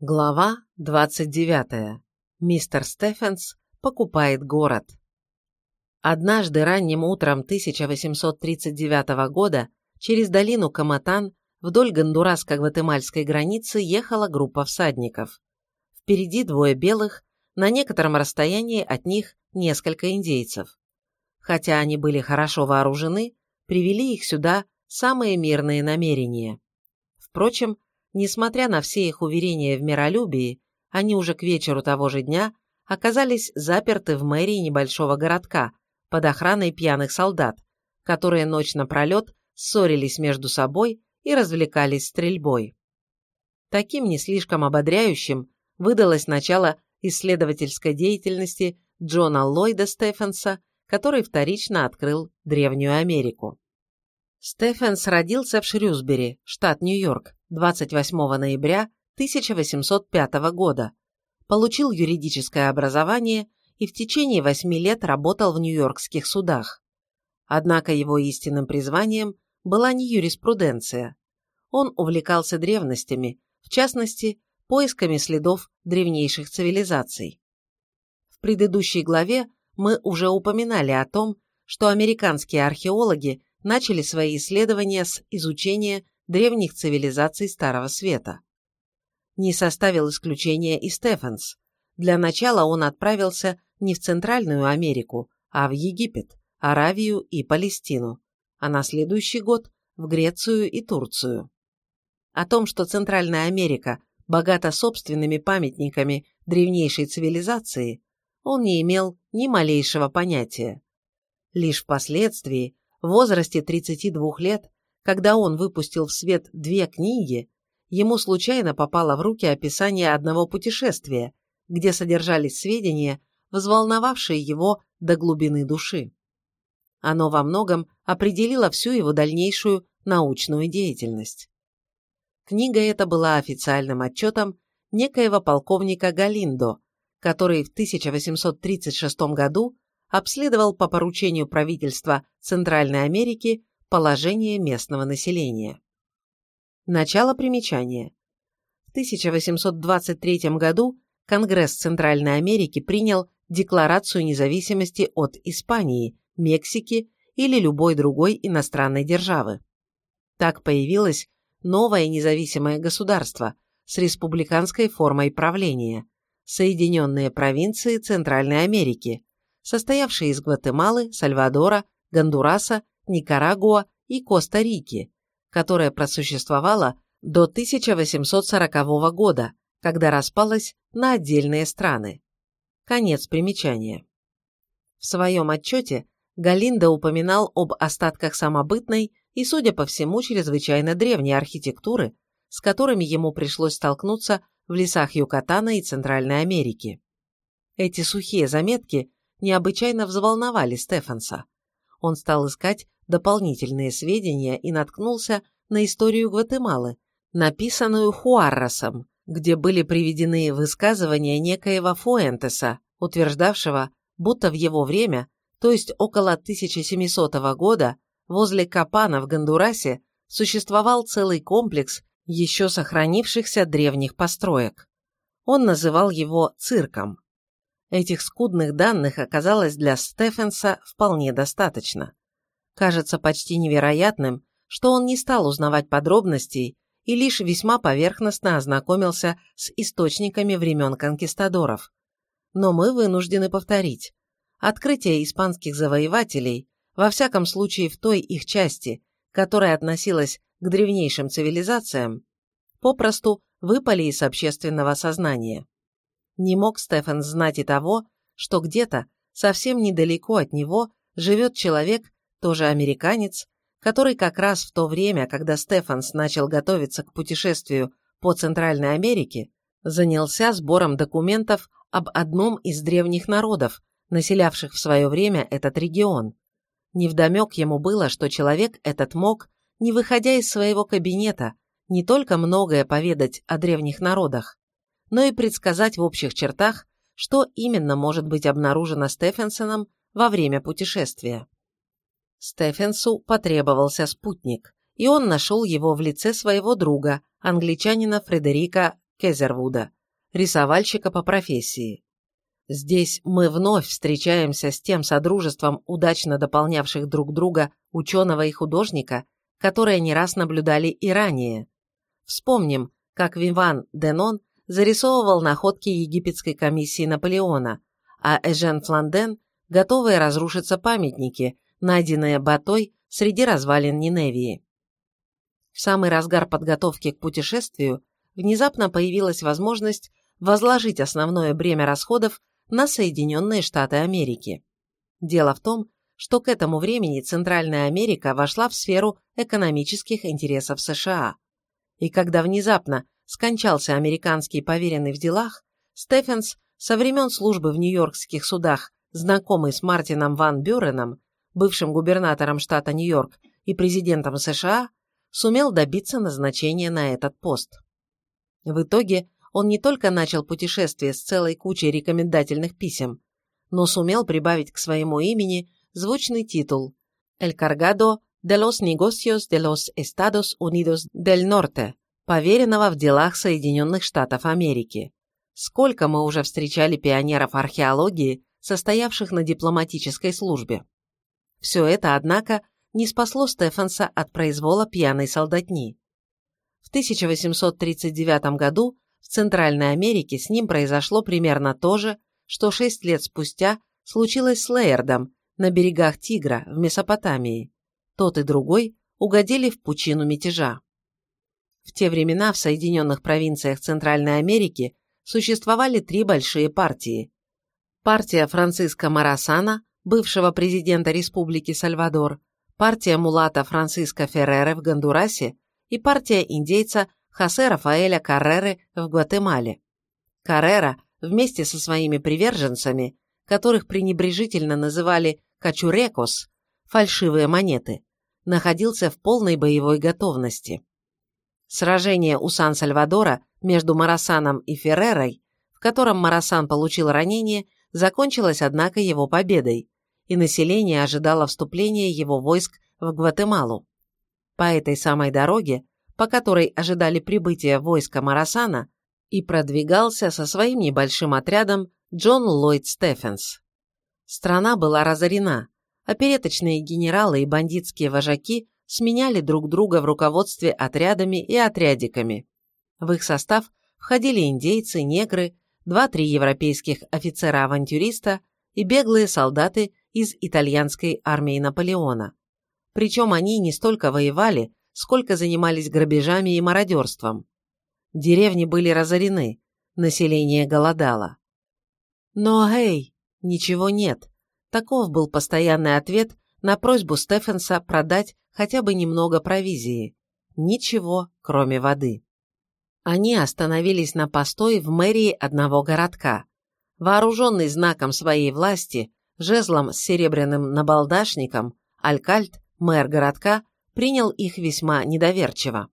Глава 29. Мистер Стефенс покупает город. Однажды ранним утром 1839 года через долину Каматан вдоль гондураско-гватемальской границы ехала группа всадников. Впереди двое белых, на некотором расстоянии от них несколько индейцев. Хотя они были хорошо вооружены, привели их сюда самые мирные намерения. Впрочем, Несмотря на все их уверения в миролюбии, они уже к вечеру того же дня оказались заперты в мэрии небольшого городка под охраной пьяных солдат, которые ночь напролет ссорились между собой и развлекались стрельбой. Таким не слишком ободряющим выдалось начало исследовательской деятельности Джона Ллойда Стефенса, который вторично открыл Древнюю Америку. Стефенс родился в Шрюсбери, штат Нью-Йорк, 28 ноября 1805 года, получил юридическое образование и в течение восьми лет работал в нью-йоркских судах. Однако его истинным призванием была не юриспруденция. Он увлекался древностями, в частности, поисками следов древнейших цивилизаций. В предыдущей главе мы уже упоминали о том, что американские археологи начали свои исследования с изучения древних цивилизаций Старого Света. Не составил исключения и Стефенс. Для начала он отправился не в Центральную Америку, а в Египет, Аравию и Палестину, а на следующий год в Грецию и Турцию. О том, что Центральная Америка богата собственными памятниками древнейшей цивилизации, он не имел ни малейшего понятия. Лишь впоследствии, в возрасте 32 лет, когда он выпустил в свет две книги, ему случайно попало в руки описание одного путешествия, где содержались сведения, взволновавшие его до глубины души. Оно во многом определило всю его дальнейшую научную деятельность. Книга эта была официальным отчетом некоего полковника Галиндо, который в 1836 году обследовал по поручению правительства Центральной Америки Положение местного населения. Начало примечания. В 1823 году Конгресс Центральной Америки принял Декларацию независимости от Испании, Мексики или любой другой иностранной державы. Так появилось новое независимое государство с республиканской формой правления – Соединенные провинции Центральной Америки, состоявшие из Гватемалы, Сальвадора, Гондураса Никарагуа и Коста-Рики, которая просуществовала до 1840 года, когда распалась на отдельные страны. Конец примечания. В своем отчете Галинда упоминал об остатках самобытной и, судя по всему, чрезвычайно древней архитектуры, с которыми ему пришлось столкнуться в лесах Юкатана и Центральной Америки. Эти сухие заметки необычайно взволновали Стефанса. Он стал искать дополнительные сведения и наткнулся на историю Гватемалы, написанную Хуарросом, где были приведены высказывания некоего Фуэнтеса, утверждавшего, будто в его время, то есть около 1700 года, возле Капана в Гондурасе существовал целый комплекс еще сохранившихся древних построек. Он называл его цирком. Этих скудных данных оказалось для Стефенса вполне достаточно кажется почти невероятным, что он не стал узнавать подробностей и лишь весьма поверхностно ознакомился с источниками времен конкистадоров. Но мы вынуждены повторить. Открытие испанских завоевателей, во всяком случае в той их части, которая относилась к древнейшим цивилизациям, попросту выпали из общественного сознания. Не мог Стефан знать и того, что где-то, совсем недалеко от него, живет человек, тоже американец, который как раз в то время, когда Стефанс начал готовиться к путешествию по Центральной Америке, занялся сбором документов об одном из древних народов, населявших в свое время этот регион. Невдомек ему было, что человек этот мог, не выходя из своего кабинета, не только многое поведать о древних народах, но и предсказать в общих чертах, что именно может быть обнаружено Стефенсоном во время путешествия. Стефенсу потребовался спутник, и он нашел его в лице своего друга, англичанина Фредерика Кезервуда, рисовальщика по профессии. Здесь мы вновь встречаемся с тем содружеством удачно дополнявших друг друга ученого и художника, которое не раз наблюдали и ранее. Вспомним, как Виван Денон зарисовывал находки египетской комиссии Наполеона, а Эжен Фланден – готовые разрушиться памятники, найденные Батой среди развалин Ниневии. В самый разгар подготовки к путешествию внезапно появилась возможность возложить основное бремя расходов на Соединенные Штаты Америки. Дело в том, что к этому времени Центральная Америка вошла в сферу экономических интересов США. И когда внезапно скончался американский поверенный в делах, Стефенс, со времен службы в нью-йоркских судах, знакомый с Мартином Ван Бюреном, бывшим губернатором штата Нью-Йорк и президентом США, сумел добиться назначения на этот пост. В итоге он не только начал путешествие с целой кучей рекомендательных писем, но сумел прибавить к своему имени звучный титул «El cargado de los negocios de los Estados Unidos del Norte», поверенного в делах Соединенных Штатов Америки. Сколько мы уже встречали пионеров археологии, состоявших на дипломатической службе. Все это, однако, не спасло Стефанса от произвола пьяной солдатни. В 1839 году в Центральной Америке с ним произошло примерно то же, что шесть лет спустя случилось с Лейердом на берегах Тигра в Месопотамии. Тот и другой угодили в пучину мятежа. В те времена в Соединенных провинциях Центральной Америки существовали три большие партии. Партия Франциско Марасана, бывшего президента Республики Сальвадор, партия мулата Франциско Феррере в Гондурасе и партия индейца Хосе Рафаэля Карреры в Гватемале. Каррера вместе со своими приверженцами, которых пренебрежительно называли «качурекос» – фальшивые монеты, находился в полной боевой готовности. Сражение у Сан-Сальвадора между Марасаном и Феррерой, в котором Марасан получил ранение, закончилось, однако, его победой, и население ожидало вступления его войск в Гватемалу. По этой самой дороге по которой ожидали прибытия войска Марасана, и продвигался со своим небольшим отрядом Джон Ллойд Стефенс. Страна была разорена, опереточные генералы и бандитские вожаки сменяли друг друга в руководстве отрядами и отрядиками. В их состав входили индейцы, негры, два-три европейских офицера-авантюриста и беглые солдаты из итальянской армии Наполеона. Причем они не столько воевали, сколько занимались грабежами и мародерством. Деревни были разорены, население голодало. Но, эй, ничего нет. Таков был постоянный ответ на просьбу Стефенса продать хотя бы немного провизии. Ничего, кроме воды. Они остановились на постой в мэрии одного городка. Вооруженный знаком своей власти, жезлом с серебряным набалдашником, Алькальт, мэр городка, принял их весьма недоверчиво.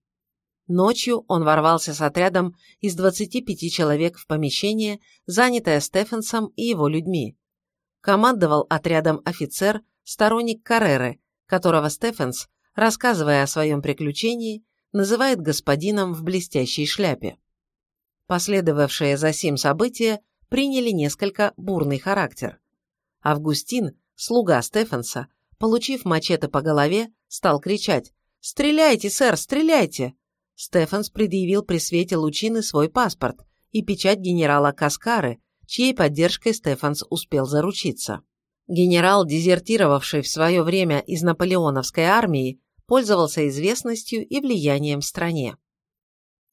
Ночью он ворвался с отрядом из 25 человек в помещение, занятое Стефенсом и его людьми. Командовал отрядом офицер, сторонник Карреры, которого Стефенс, рассказывая о своем приключении, называет господином в блестящей шляпе. Последовавшие за сим события приняли несколько бурный характер. Августин, слуга Стефенса, получив мачете по голове, стал кричать «Стреляйте, сэр, стреляйте!» Стефанс предъявил при свете лучины свой паспорт и печать генерала Каскары, чьей поддержкой Стефанс успел заручиться. Генерал, дезертировавший в свое время из наполеоновской армии, пользовался известностью и влиянием в стране.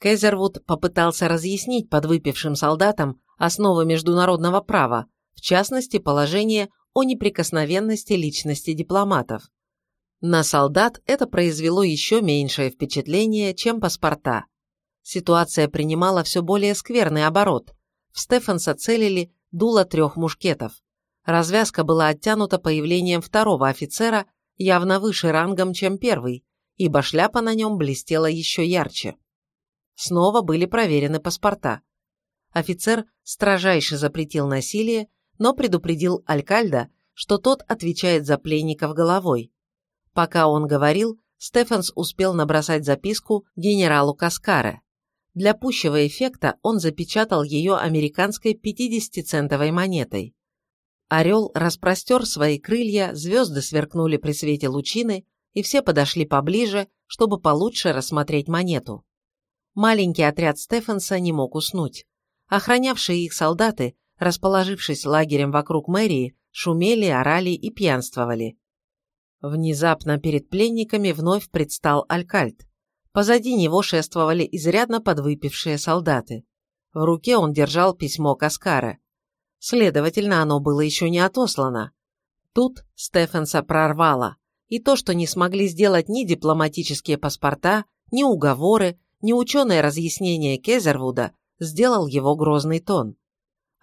Кезервуд попытался разъяснить подвыпившим солдатам основы международного права, в частности, положение о неприкосновенности личности дипломатов. На солдат это произвело еще меньшее впечатление, чем паспорта. Ситуация принимала все более скверный оборот. В Стефанса целили дуло трех мушкетов. Развязка была оттянута появлением второго офицера, явно выше рангом, чем первый, ибо шляпа на нем блестела еще ярче. Снова были проверены паспорта. Офицер строжайше запретил насилие, но предупредил Алькальда, что тот отвечает за пленников головой. Пока он говорил, Стефанс успел набросать записку генералу Каскаре. Для пущего эффекта он запечатал ее американской 50-центовой монетой. Орел распростер свои крылья, звезды сверкнули при свете лучины, и все подошли поближе, чтобы получше рассмотреть монету. Маленький отряд Стефенса не мог уснуть. Охранявшие их солдаты, расположившись лагерем вокруг мэрии, шумели, орали и пьянствовали. Внезапно перед пленниками вновь предстал Алькальт. Позади него шествовали изрядно подвыпившие солдаты. В руке он держал письмо Каскара. Следовательно, оно было еще не отослано. Тут Стефенса прорвало, и то, что не смогли сделать ни дипломатические паспорта, ни уговоры, ни ученое разъяснение Кезервуда, сделал его грозный тон.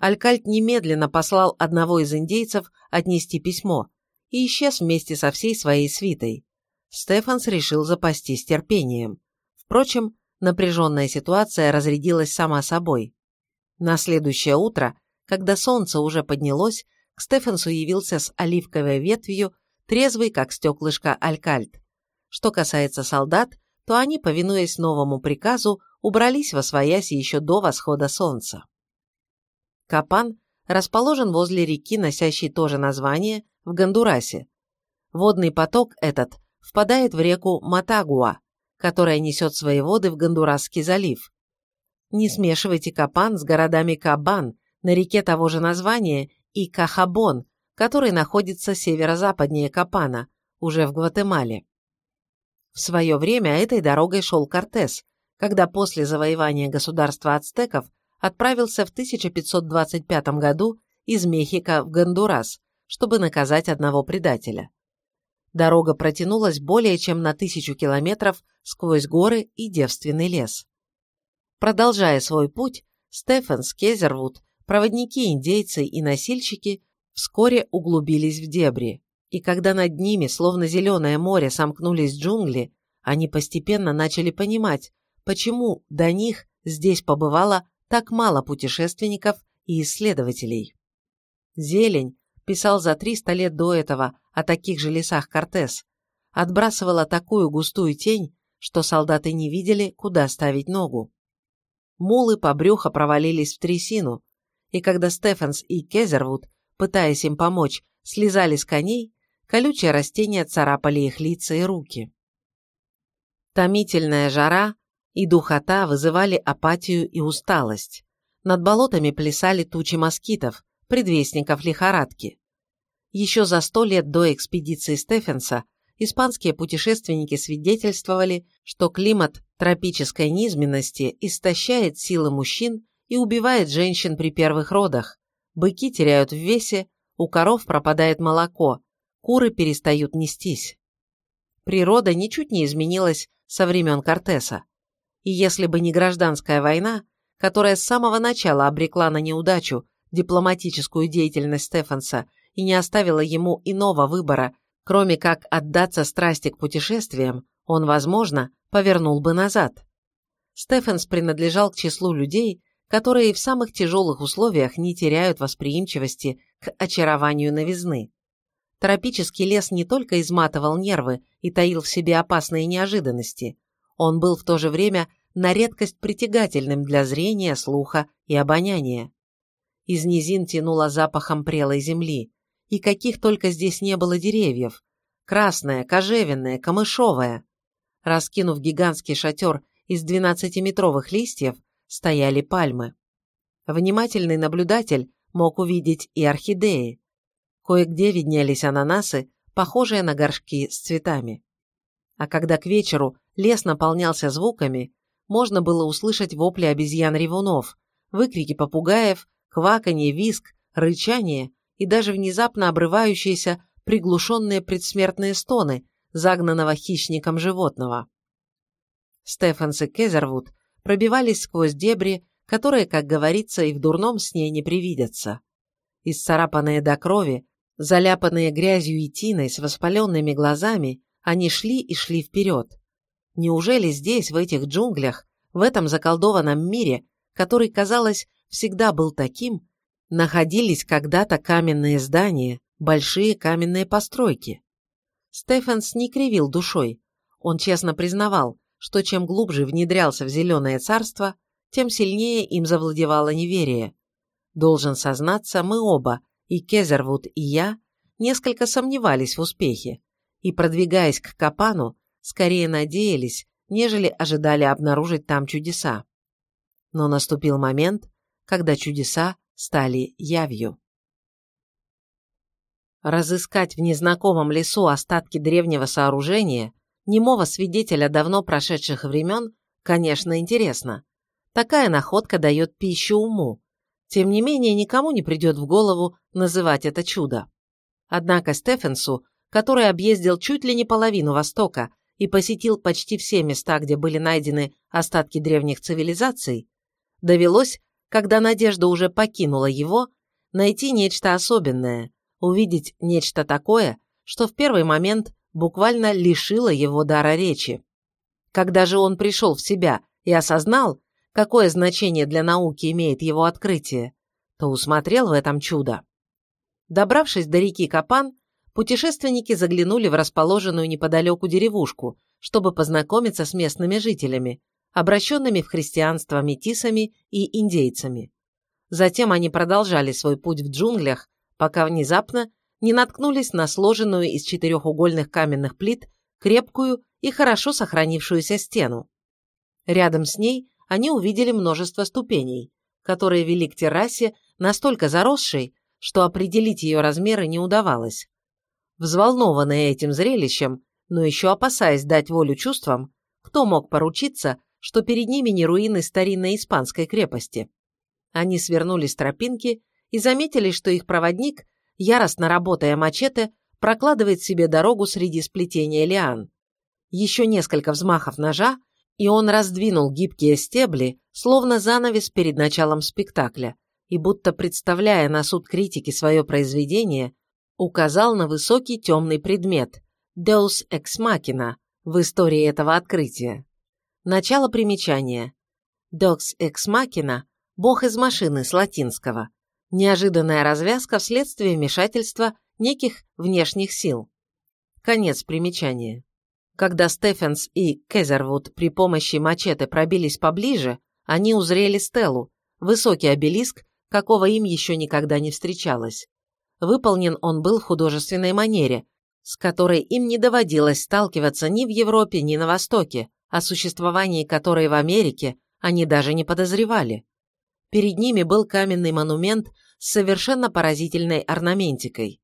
Алькальт немедленно послал одного из индейцев отнести письмо и исчез вместе со всей своей свитой. Стефанс решил запастись терпением. Впрочем, напряженная ситуация разрядилась сама собой. На следующее утро, когда солнце уже поднялось, к Стефансу явился с оливковой ветвью, трезвый, как стеклышко, алькальт. Что касается солдат, то они, повинуясь новому приказу, убрались во свояси еще до восхода солнца. Капан расположен возле реки, носящей то же название, в Гондурасе. Водный поток этот впадает в реку Матагуа, которая несет свои воды в Гондурасский залив. Не смешивайте Капан с городами Кабан на реке того же названия и Кахабон, который находится северо-западнее Капана, уже в Гватемале. В свое время этой дорогой шел Кортес, когда после завоевания государства ацтеков отправился в 1525 году из Мехико в Гондурас, чтобы наказать одного предателя. Дорога протянулась более чем на тысячу километров сквозь горы и девственный лес. Продолжая свой путь, Стефенс, Кезервуд, проводники-индейцы и носильщики вскоре углубились в дебри, и когда над ними, словно зеленое море, сомкнулись джунгли, они постепенно начали понимать, почему до них здесь побывало так мало путешественников и исследователей. Зелень, писал за 300 лет до этого о таких же лесах Кортес, отбрасывала такую густую тень, что солдаты не видели, куда ставить ногу. Мулы по брюхо провалились в трясину, и когда Стефанс и Кезервуд, пытаясь им помочь, слезали с коней, колючие растения царапали их лица и руки. Томительная жара и духота вызывали апатию и усталость. Над болотами плясали тучи москитов, предвестников лихорадки. Еще за сто лет до экспедиции Стефенса испанские путешественники свидетельствовали, что климат тропической низменности истощает силы мужчин и убивает женщин при первых родах, быки теряют в весе, у коров пропадает молоко, куры перестают нестись. Природа ничуть не изменилась со времен Кортеса. И если бы не гражданская война, которая с самого начала обрекла на неудачу дипломатическую деятельность Стефанса и не оставила ему иного выбора, кроме как отдаться страсти к путешествиям, он, возможно, повернул бы назад. Стефанс принадлежал к числу людей, которые в самых тяжелых условиях не теряют восприимчивости к очарованию новизны. Тропический лес не только изматывал нервы и таил в себе опасные неожиданности, он был в то же время на редкость притягательным для зрения, слуха и обоняния. Из низин тянуло запахом прелой земли, и каких только здесь не было деревьев. Красное, кожевенное, камышовое. Раскинув гигантский шатер из двенадцатиметровых листьев, стояли пальмы. Внимательный наблюдатель мог увидеть и орхидеи. Кое-где виднелись ананасы, похожие на горшки с цветами. А когда к вечеру лес наполнялся звуками, можно было услышать вопли обезьян-ревунов, выкрики попугаев кваканье, виск, рычание и даже внезапно обрывающиеся приглушенные предсмертные стоны загнанного хищником животного. Стефанс и Кезервуд пробивались сквозь дебри, которые, как говорится, и в дурном сне не привидятся. Исцарапанные до крови, заляпанные грязью и тиной с воспаленными глазами, они шли и шли вперед. Неужели здесь, в этих джунглях, в этом заколдованном мире, который, казалось, всегда был таким, находились когда-то каменные здания, большие каменные постройки. Стефенс не кривил душой. Он честно признавал, что чем глубже внедрялся в Зеленое царство, тем сильнее им завладевало неверие. Должен сознаться, мы оба, и Кезервуд, и я, несколько сомневались в успехе, и, продвигаясь к Капану, скорее надеялись, нежели ожидали обнаружить там чудеса. Но наступил момент, когда чудеса стали явью. Разыскать в незнакомом лесу остатки древнего сооружения, немого свидетеля давно прошедших времен, конечно, интересно. Такая находка дает пищу уму. Тем не менее, никому не придет в голову называть это чудо. Однако Стефенсу, который объездил чуть ли не половину Востока и посетил почти все места, где были найдены остатки древних цивилизаций, довелось, когда надежда уже покинула его, найти нечто особенное, увидеть нечто такое, что в первый момент буквально лишило его дара речи. Когда же он пришел в себя и осознал, какое значение для науки имеет его открытие, то усмотрел в этом чудо. Добравшись до реки Капан, путешественники заглянули в расположенную неподалеку деревушку, чтобы познакомиться с местными жителями, обращенными в христианство метисами и индейцами. Затем они продолжали свой путь в джунглях, пока внезапно не наткнулись на сложенную из четырехугольных каменных плит крепкую и хорошо сохранившуюся стену. Рядом с ней они увидели множество ступеней, которые вели к террасе, настолько заросшей, что определить ее размеры не удавалось. Взволнованные этим зрелищем, но еще опасаясь дать волю чувствам, кто мог поручиться, что перед ними не руины старинной испанской крепости. Они свернули с тропинки и заметили, что их проводник, яростно работая мачете, прокладывает себе дорогу среди сплетения лиан. Еще несколько взмахов ножа, и он раздвинул гибкие стебли, словно занавес перед началом спектакля, и будто представляя на суд критики свое произведение, указал на высокий темный предмет – Deus Ex Machina в истории этого открытия. Начало примечания. Deus Ex Machina – бог из машины с латинского. Неожиданная развязка вследствие вмешательства неких внешних сил. Конец примечания. Когда Стефенс и Кезервуд при помощи мачете пробились поближе, они узрели стелу, высокий обелиск, какого им еще никогда не встречалось. Выполнен он был в художественной манере, с которой им не доводилось сталкиваться ни в Европе, ни на Востоке, о существовании которой в Америке они даже не подозревали. Перед ними был каменный монумент с совершенно поразительной орнаментикой.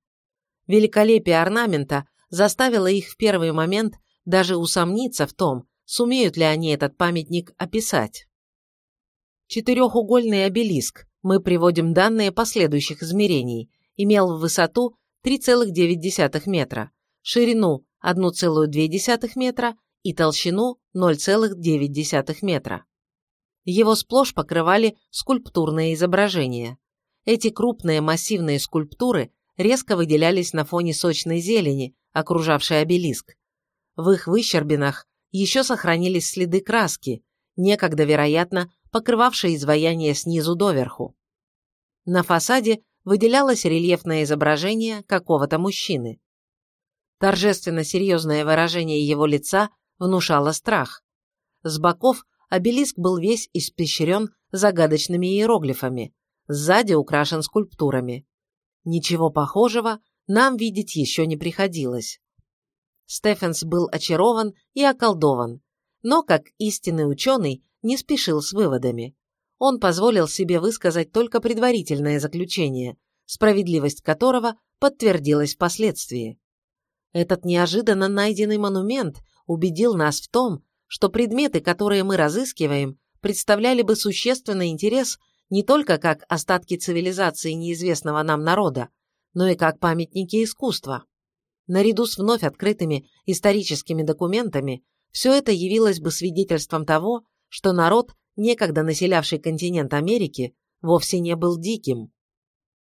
Великолепие орнамента заставило их в первый момент даже усомниться в том, сумеют ли они этот памятник описать. Четырехугольный обелиск, мы приводим данные последующих измерений, имел в высоту 3,9 метра, ширину 1,2 метра и толщину 0,9 метра. Его сплошь покрывали скульптурные изображения. Эти крупные массивные скульптуры резко выделялись на фоне сочной зелени, окружавшей обелиск. В их выщербинах еще сохранились следы краски, некогда, вероятно, покрывавшие изваяние снизу доверху. На фасаде выделялось рельефное изображение какого-то мужчины. Торжественно серьезное выражение его лица внушало страх. С боков обелиск был весь испещрен загадочными иероглифами, сзади украшен скульптурами. Ничего похожего нам видеть еще не приходилось. Стефенс был очарован и околдован, но, как истинный ученый, не спешил с выводами. Он позволил себе высказать только предварительное заключение, справедливость которого подтвердилась впоследствии. Этот неожиданно найденный монумент убедил нас в том, что предметы, которые мы разыскиваем, представляли бы существенный интерес не только как остатки цивилизации неизвестного нам народа, но и как памятники искусства. Наряду с вновь открытыми историческими документами, все это явилось бы свидетельством того, что народ, некогда населявший континент Америки, вовсе не был диким.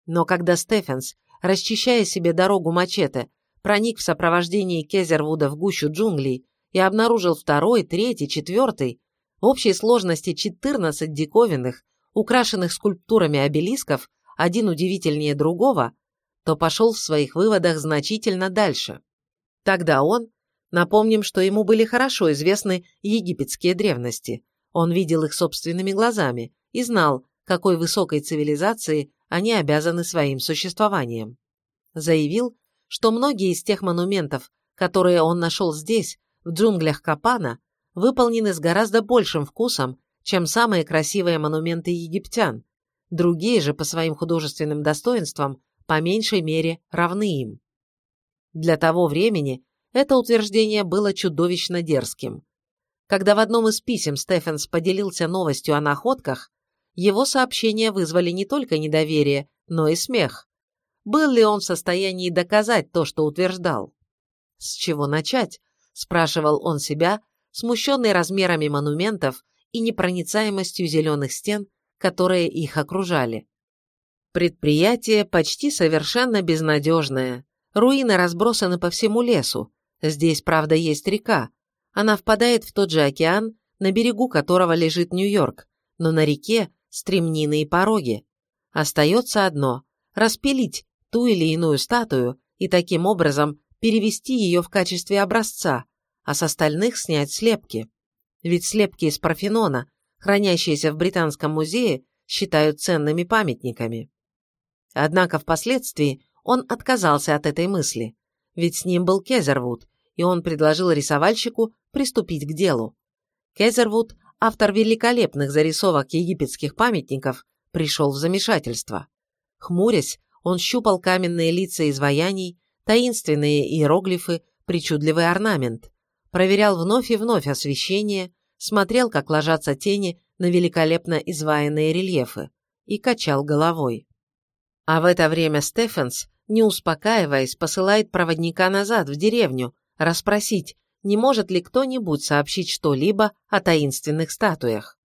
Но когда Стефенс, расчищая себе дорогу мачете, проник в сопровождении Кезервуда в гущу джунглей и обнаружил второй, третий, четвертый, общей сложности 14 диковинных, украшенных скульптурами обелисков, один удивительнее другого, то пошел в своих выводах значительно дальше. Тогда он, напомним, что ему были хорошо известны египетские древности, Он видел их собственными глазами и знал, какой высокой цивилизации они обязаны своим существованием. Заявил, что многие из тех монументов, которые он нашел здесь, в джунглях Капана, выполнены с гораздо большим вкусом, чем самые красивые монументы египтян, другие же по своим художественным достоинствам по меньшей мере равны им. Для того времени это утверждение было чудовищно дерзким. Когда в одном из писем Стефенс поделился новостью о находках, его сообщения вызвали не только недоверие, но и смех. Был ли он в состоянии доказать то, что утверждал? С чего начать? спрашивал он себя, смущенный размерами монументов и непроницаемостью зеленых стен, которые их окружали. Предприятие почти совершенно безнадежное. Руины разбросаны по всему лесу. Здесь, правда, есть река, она впадает в тот же океан, на берегу которого лежит Нью-Йорк, но на реке стремнины и пороги. Остается одно – распилить ту или иную статую и таким образом перевести ее в качестве образца, а с остальных снять слепки. Ведь слепки из Парфенона, хранящиеся в Британском музее, считают ценными памятниками. Однако впоследствии он отказался от этой мысли, ведь с ним был Кезервуд, и он предложил рисовальщику приступить к делу. Кезервуд, автор великолепных зарисовок египетских памятников, пришел в замешательство. Хмурясь, он щупал каменные лица изваяний, таинственные иероглифы, причудливый орнамент, проверял вновь и вновь освещение, смотрел, как ложатся тени на великолепно изваянные рельефы, и качал головой. А в это время Стефенс, не успокаиваясь, посылает проводника назад, в деревню, расспросить, не может ли кто-нибудь сообщить что-либо о таинственных статуях.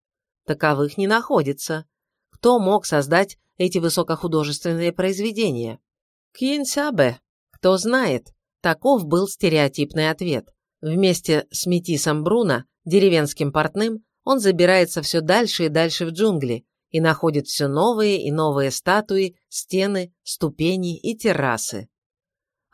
Таковых не находится. Кто мог создать эти высокохудожественные произведения? Кьинсябе. Кто знает? Таков был стереотипный ответ. Вместе с Метисом Бруно, деревенским портным, он забирается все дальше и дальше в джунгли и находит все новые и новые статуи, стены, ступени и террасы.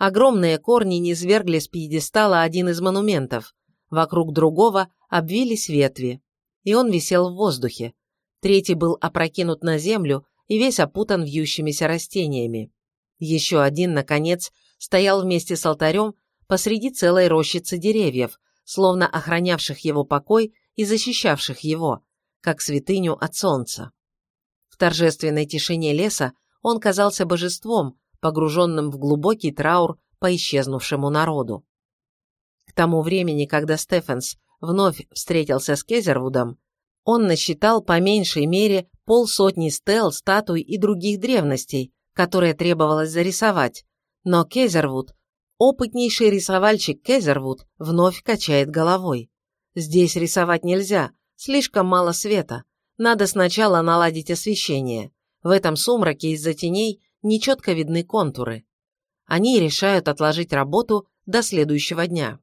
Огромные корни низвергли с пьедестала один из монументов, вокруг другого обвились ветви, и он висел в воздухе. Третий был опрокинут на землю и весь опутан вьющимися растениями. Еще один, наконец, стоял вместе с алтарем посреди целой рощицы деревьев, словно охранявших его покой и защищавших его, как святыню от солнца. В торжественной тишине леса он казался божеством, погруженным в глубокий траур по исчезнувшему народу. К тому времени, когда Стефенс вновь встретился с Кезервудом, он насчитал по меньшей мере полсотни стел, статуй и других древностей, которые требовалось зарисовать, но Кезервуд, опытнейший рисовальщик Кезервуд, вновь качает головой. Здесь рисовать нельзя, слишком мало света, надо сначала наладить освещение. В этом сумраке из-за теней нечетко видны контуры. Они решают отложить работу до следующего дня.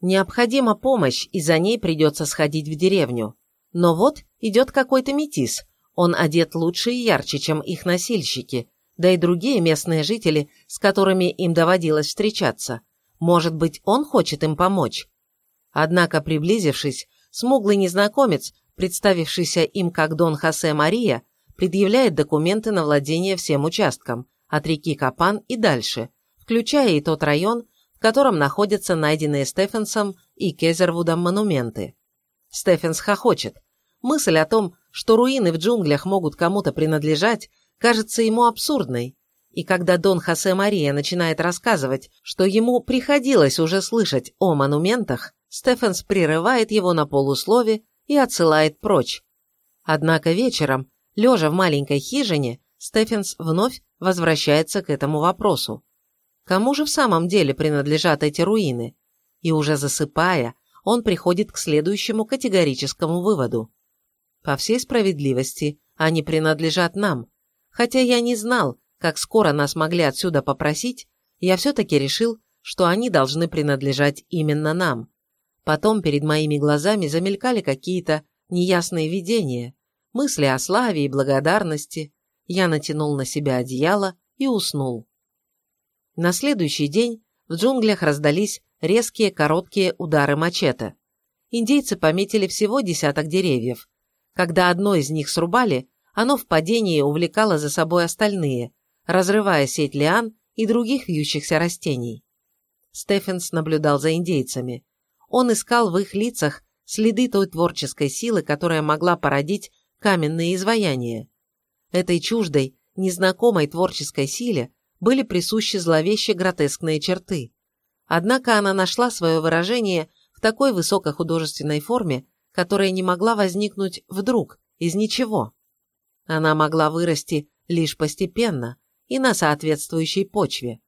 Необходима помощь, и за ней придется сходить в деревню. Но вот идет какой-то метис. Он одет лучше и ярче, чем их носильщики, да и другие местные жители, с которыми им доводилось встречаться. Может быть, он хочет им помочь. Однако, приблизившись, смуглый незнакомец, представившийся им как Дон Хосе Мария, предъявляет документы на владение всем участком, от реки Капан и дальше, включая и тот район, в котором находятся найденные Стефенсом и Кезервудом монументы. Стефенс хохочет. Мысль о том, что руины в джунглях могут кому-то принадлежать, кажется ему абсурдной. И когда Дон Хосе Мария начинает рассказывать, что ему приходилось уже слышать о монументах, Стефенс прерывает его на полуслове и отсылает прочь. Однако вечером, Лежа в маленькой хижине, Стефенс вновь возвращается к этому вопросу. Кому же в самом деле принадлежат эти руины? И уже засыпая, он приходит к следующему категорическому выводу. По всей справедливости, они принадлежат нам. Хотя я не знал, как скоро нас могли отсюда попросить, я все-таки решил, что они должны принадлежать именно нам. Потом перед моими глазами замелькали какие-то неясные видения, мысли о славе и благодарности, я натянул на себя одеяло и уснул. На следующий день в джунглях раздались резкие короткие удары мачете. индейцы пометили всего десяток деревьев. Когда одно из них срубали, оно в падении увлекало за собой остальные, разрывая сеть лиан и других вьющихся растений. Стефенс наблюдал за индейцами. Он искал в их лицах следы той творческой силы, которая могла породить каменные изваяния. Этой чуждой, незнакомой творческой силе были присущи зловеще гротескные черты. Однако она нашла свое выражение в такой высокохудожественной форме, которая не могла возникнуть вдруг, из ничего. Она могла вырасти лишь постепенно и на соответствующей почве.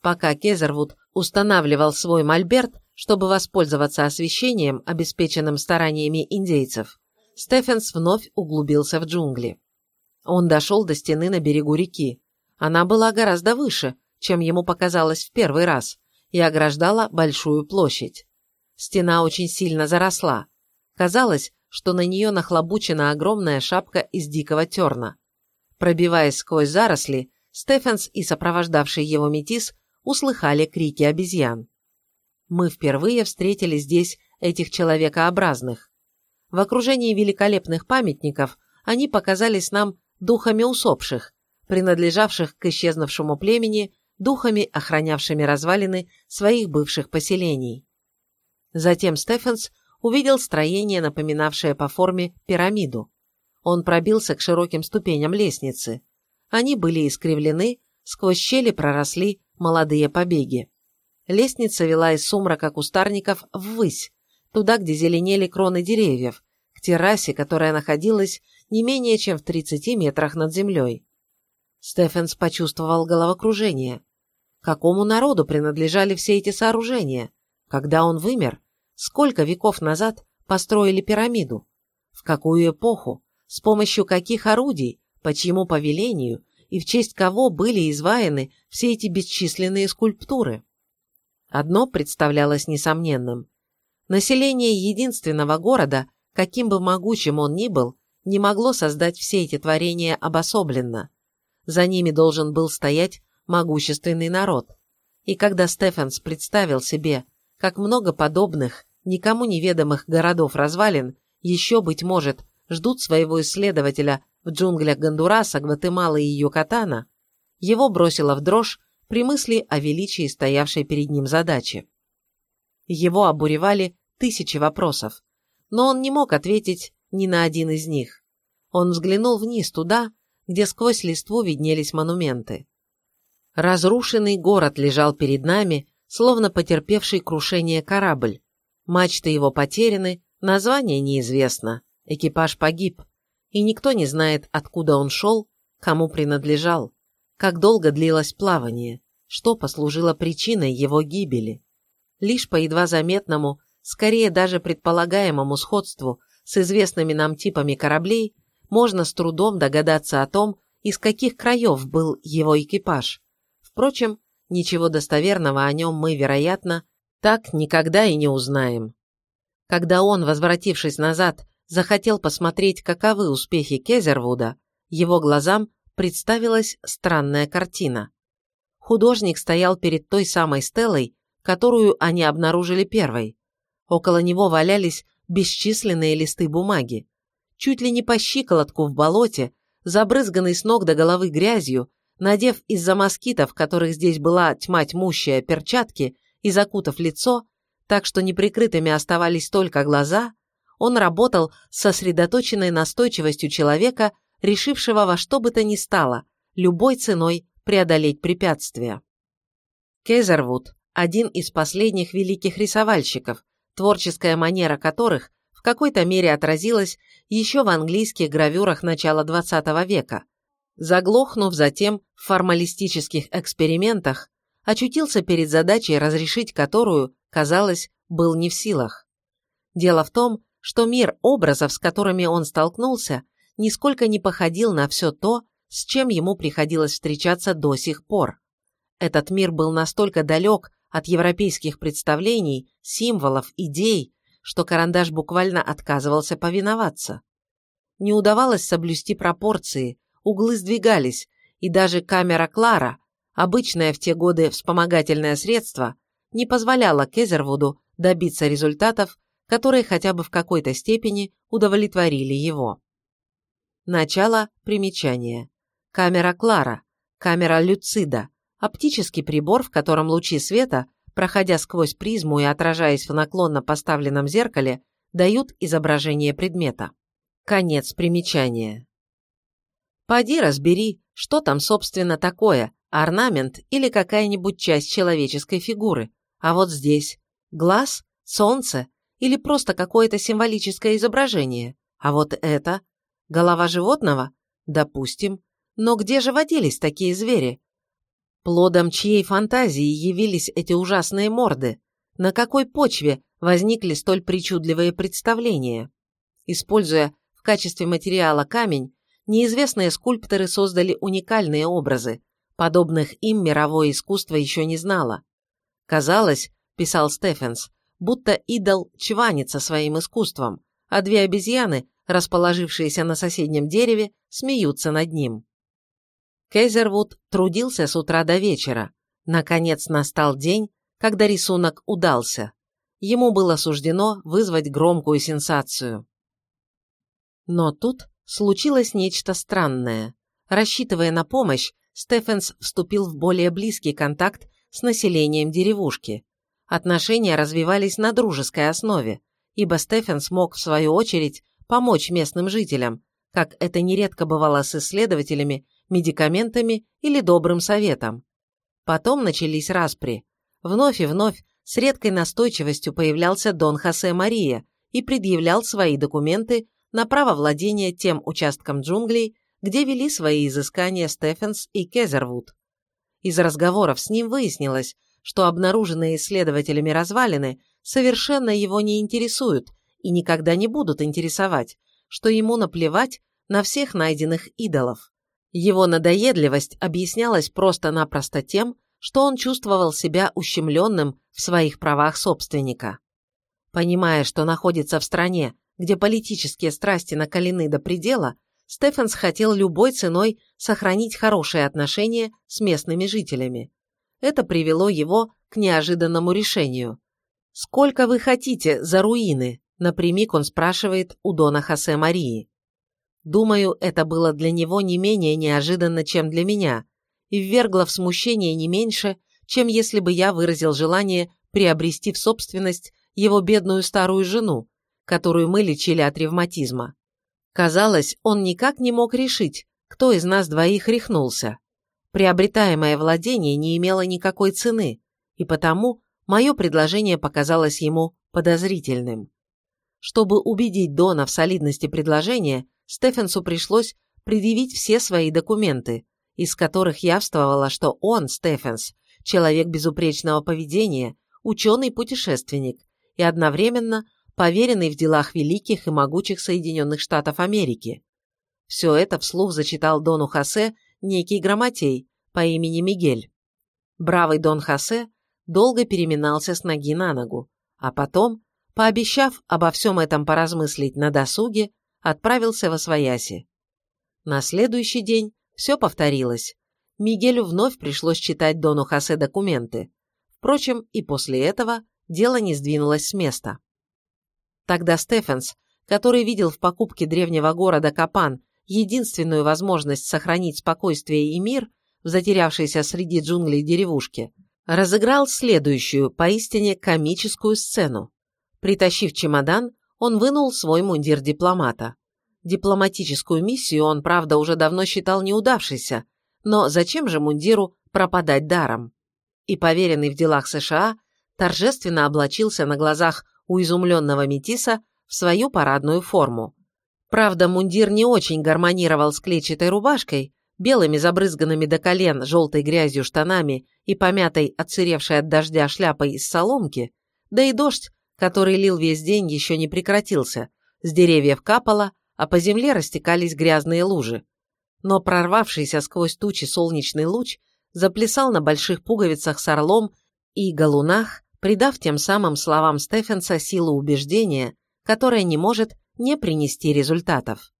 Пока Кезервуд устанавливал свой мольберт, чтобы воспользоваться освещением, обеспеченным стараниями индейцев, Стефенс вновь углубился в джунгли. Он дошел до стены на берегу реки. Она была гораздо выше, чем ему показалось в первый раз, и ограждала большую площадь. Стена очень сильно заросла. Казалось, что на нее нахлобучена огромная шапка из дикого терна. Пробиваясь сквозь заросли, Стефенс и сопровождавший его метис услыхали крики обезьян. Мы впервые встретили здесь этих человекообразных. В окружении великолепных памятников они показались нам духами усопших, принадлежавших к исчезнувшему племени, духами, охранявшими развалины своих бывших поселений. Затем Стефенс увидел строение, напоминавшее по форме пирамиду. Он пробился к широким ступеням лестницы. Они были искривлены, сквозь щели проросли молодые побеги. Лестница вела из сумрака кустарников ввысь, туда, где зеленели кроны деревьев, к террасе, которая находилась не менее чем в 30 метрах над землей. Стефенс почувствовал головокружение. Какому народу принадлежали все эти сооружения? Когда он вымер? Сколько веков назад построили пирамиду? В какую эпоху? С помощью каких орудий? По чьему повелению? И в честь кого были изваяны все эти бесчисленные скульптуры? Одно представлялось несомненным. Население единственного города, каким бы могучим он ни был, не могло создать все эти творения обособленно. За ними должен был стоять могущественный народ. И когда Стефенс представил себе, как много подобных, никому неведомых городов-развалин еще, быть может, ждут своего исследователя в джунглях Гондураса, Гватемалы и Юкатана, его бросило в дрожь при мысли о величии стоявшей перед ним задачи. Его обуревали тысячи вопросов, но он не мог ответить ни на один из них. Он взглянул вниз туда, где сквозь листву виднелись монументы. Разрушенный город лежал перед нами, словно потерпевший крушение корабль. Мачты его потеряны, название неизвестно, экипаж погиб, и никто не знает, откуда он шел, кому принадлежал как долго длилось плавание, что послужило причиной его гибели. Лишь по едва заметному, скорее даже предполагаемому сходству с известными нам типами кораблей можно с трудом догадаться о том, из каких краев был его экипаж. Впрочем, ничего достоверного о нем мы, вероятно, так никогда и не узнаем. Когда он, возвратившись назад, захотел посмотреть, каковы успехи Кезервуда, его глазам представилась странная картина. Художник стоял перед той самой стелой, которую они обнаружили первой. Около него валялись бесчисленные листы бумаги. Чуть ли не по щиколотку в болоте, забрызганный с ног до головы грязью, надев из-за москитов, которых здесь была тьма тьмущая, перчатки и закутав лицо, так что неприкрытыми оставались только глаза, он работал с сосредоточенной настойчивостью человека, решившего во что бы то ни стало, любой ценой преодолеть препятствия. Кезервуд – один из последних великих рисовальщиков, творческая манера которых в какой-то мере отразилась еще в английских гравюрах начала XX века. Заглохнув затем в формалистических экспериментах, очутился перед задачей, разрешить которую, казалось, был не в силах. Дело в том, что мир образов, с которыми он столкнулся, нисколько не походил на все то, с чем ему приходилось встречаться до сих пор. Этот мир был настолько далек от европейских представлений, символов, идей, что карандаш буквально отказывался повиноваться. Не удавалось соблюсти пропорции, углы сдвигались, и даже камера Клара, обычное в те годы вспомогательное средство, не позволяла Кезервуду добиться результатов, которые хотя бы в какой-то степени удовлетворили его. Начало примечания. Камера Клара, камера Люцида, оптический прибор, в котором лучи света, проходя сквозь призму и отражаясь в наклонно поставленном зеркале, дают изображение предмета. Конец примечания. Поди разбери, что там, собственно, такое, орнамент или какая-нибудь часть человеческой фигуры. А вот здесь глаз, солнце или просто какое-то символическое изображение. А вот это голова животного? Допустим. Но где же водились такие звери? Плодом чьей фантазии явились эти ужасные морды? На какой почве возникли столь причудливые представления? Используя в качестве материала камень, неизвестные скульпторы создали уникальные образы. Подобных им мировое искусство еще не знало. Казалось, писал Стефенс, будто идол чванится своим искусством, а две обезьяны, расположившиеся на соседнем дереве, смеются над ним. Кейзервуд трудился с утра до вечера. Наконец настал день, когда рисунок удался. Ему было суждено вызвать громкую сенсацию. Но тут случилось нечто странное. Рассчитывая на помощь, Стефенс вступил в более близкий контакт с населением деревушки. Отношения развивались на дружеской основе, ибо Стефенс мог, в свою очередь, помочь местным жителям, как это нередко бывало с исследователями медикаментами или добрым советом. Потом начались распри. Вновь и вновь с редкой настойчивостью появлялся Дон Хосе Мария и предъявлял свои документы на право владения тем участком джунглей, где вели свои изыскания Стефенс и Кезервуд. Из разговоров с ним выяснилось, что обнаруженные исследователями развалины совершенно его не интересуют и никогда не будут интересовать, что ему наплевать на всех найденных идолов. Его надоедливость объяснялась просто-напросто тем, что он чувствовал себя ущемленным в своих правах собственника. Понимая, что находится в стране, где политические страсти накалены до предела, Стефенс хотел любой ценой сохранить хорошие отношения с местными жителями. Это привело его к неожиданному решению. «Сколько вы хотите за руины?» – напрямик он спрашивает у Дона Хосе Марии. Думаю, это было для него не менее неожиданно, чем для меня, и ввергло в смущение не меньше, чем если бы я выразил желание приобрести в собственность его бедную старую жену, которую мы лечили от ревматизма. Казалось, он никак не мог решить, кто из нас двоих рехнулся. Приобретаемое владение не имело никакой цены, и потому мое предложение показалось ему подозрительным. Чтобы убедить Дона в солидности предложения, Стефенсу пришлось предъявить все свои документы, из которых явствовало, что он, Стефенс, человек безупречного поведения, ученый-путешественник и одновременно поверенный в делах великих и могучих Соединенных Штатов Америки. Все это вслух зачитал Дону Хосе некий грамотей по имени Мигель. Бравый Дон Хосе долго переминался с ноги на ногу, а потом, пообещав обо всем этом поразмыслить на досуге, отправился во Свояси. На следующий день все повторилось. Мигелю вновь пришлось читать Дону Хосе документы. Впрочем, и после этого дело не сдвинулось с места. Тогда Стефенс, который видел в покупке древнего города Капан единственную возможность сохранить спокойствие и мир в затерявшейся среди джунглей деревушке, разыграл следующую, поистине комическую сцену. Притащив чемодан, он вынул свой мундир дипломата. Дипломатическую миссию он, правда, уже давно считал неудавшейся, но зачем же мундиру пропадать даром? И поверенный в делах США торжественно облачился на глазах у изумленного метиса в свою парадную форму. Правда, мундир не очень гармонировал с клетчатой рубашкой, белыми забрызганными до колен желтой грязью штанами и помятой, отсыревшей от дождя шляпой из соломки, да и дождь который лил весь день, еще не прекратился. С деревьев капало, а по земле растекались грязные лужи. Но прорвавшийся сквозь тучи солнечный луч заплясал на больших пуговицах с орлом и галунах, придав тем самым словам Стефенса силу убеждения, которая не может не принести результатов.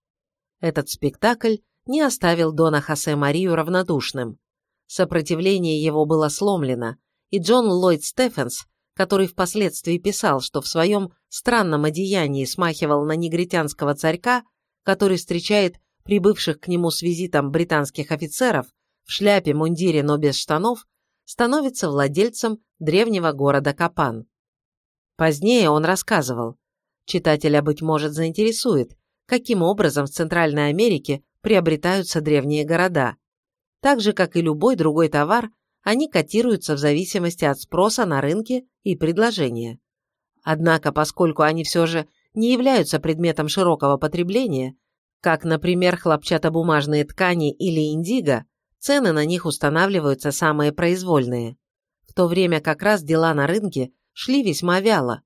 Этот спектакль не оставил Дона Хосе Марию равнодушным. Сопротивление его было сломлено, и Джон Ллойд Стефенс который впоследствии писал, что в своем странном одеянии смахивал на негритянского царька, который встречает прибывших к нему с визитом британских офицеров в шляпе, мундире, но без штанов, становится владельцем древнего города Капан. Позднее он рассказывал, читателя, быть может, заинтересует, каким образом в Центральной Америке приобретаются древние города. Так же, как и любой другой товар, они котируются в зависимости от спроса на рынке и предложения. Однако, поскольку они все же не являются предметом широкого потребления, как, например, хлопчатобумажные ткани или индиго, цены на них устанавливаются самые произвольные. В то время как раз дела на рынке шли весьма вяло.